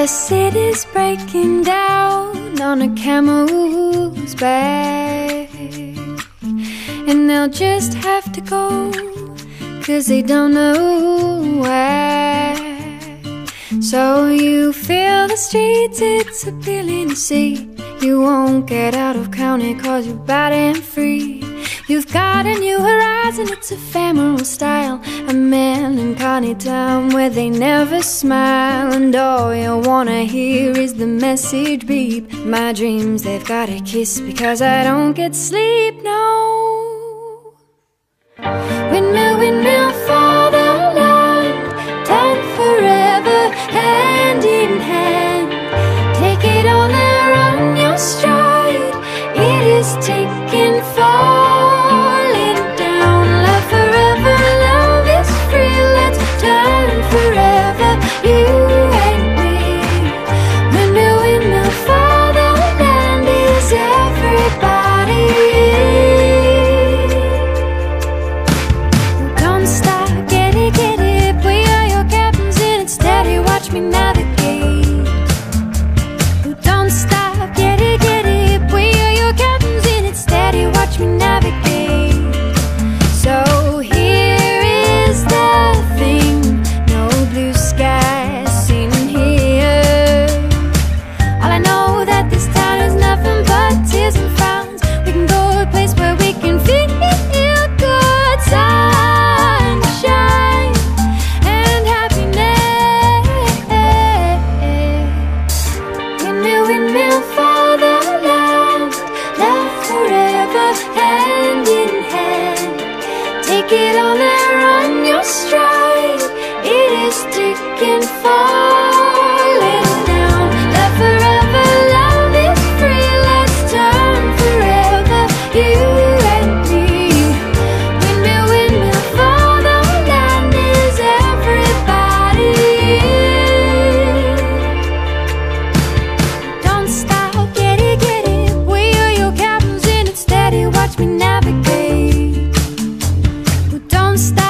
The city's breaking down on a camel's back. And they'll just have to go, cause they don't know where. So you feel the streets, it's appealing to see. You won't get out of county cause you're bad and free. You've got a new horizon, it's ephemeral style. A melancholy town where they never smile. And all you wanna hear is the message beep. My dreams, they've got a kiss because I don't get sleep, no. Take it all there on your stride. It is ticking, falling Don't stop,